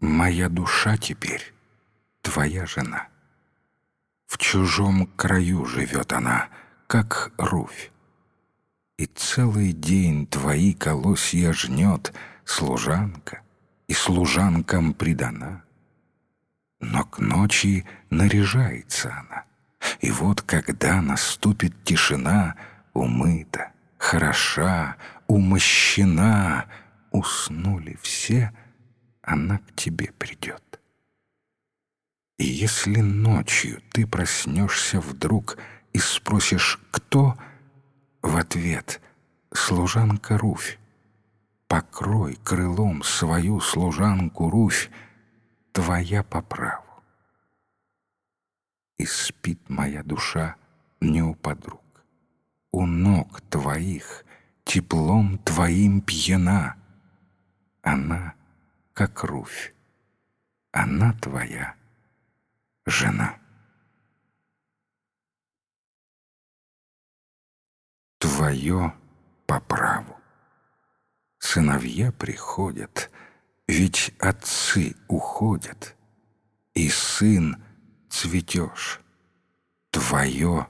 Моя душа теперь твоя жена. В чужом краю живет она, как руфь. И целый день твои колосья жнет служанка, и служанкам предана. Но к ночи наряжается она, и вот когда наступит тишина, умыта, хороша, умощена, уснули все, она к тебе придет. И если ночью ты проснешься вдруг и спросишь «Кто?», в ответ «Служанка Руфь». Покрой крылом свою служанку Руфь, твоя по праву. И спит моя душа не у подруг. У ног твоих теплом твоим пьяна. Она, как Руфь, она твоя — жена. Твое по праву. Сыновья приходят, ведь отцы уходят, и сын цветешь, твое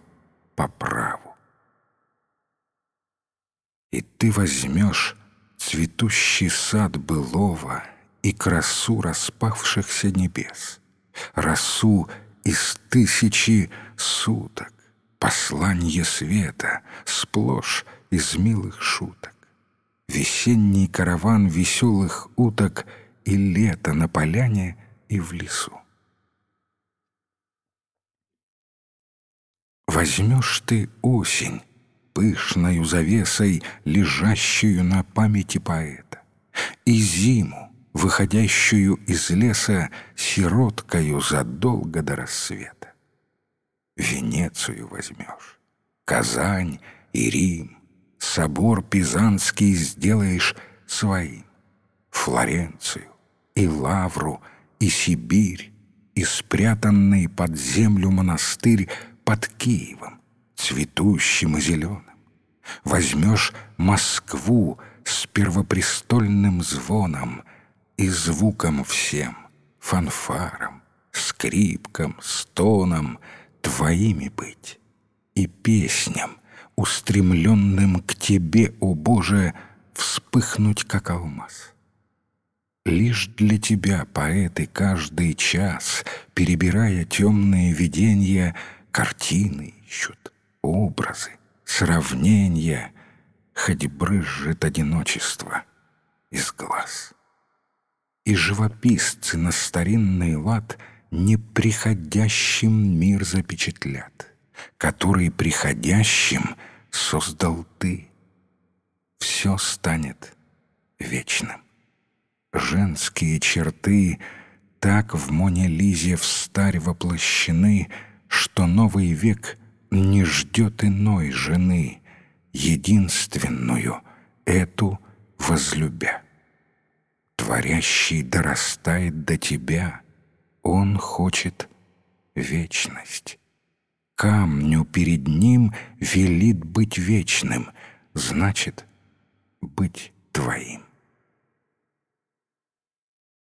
по праву. И ты возьмешь цветущий сад былого и красу распавшихся небес — росу из тысячи суток, посланье света, сплошь из милых шуток. Весенний караван веселых уток и лето на поляне и в лесу. Возьмешь ты осень, пышною завесой, лежащую на памяти поэта, и зиму, выходящую из леса сироткою задолго до рассвета. Венецию возьмешь, Казань и Рим, собор Пизанский сделаешь своим, Флоренцию и Лавру и Сибирь, и спрятанный под землю монастырь под Киевом, цветущим и зеленым. Возьмешь Москву с первопрестольным звоном — и звуком всем, фанфаром, скрипкам, стоном Твоими быть, и песням, устремленным к Тебе, о Боже, вспыхнуть, как алмаз. Лишь для Тебя поэты каждый час, перебирая темные видения, картины ищут, образы, сравнения, хоть брызжет одиночество из глаз и живописцы на старинный лад неприходящим мир запечатлят, который приходящим создал ты. Все станет вечным. Женские черты так в Моне Лизе встарь воплощены, что новый век не ждет иной жены, единственную, эту возлюбя творящий дорастает до тебя. Он хочет вечность. Камню перед ним велит быть вечным, значит, быть твоим.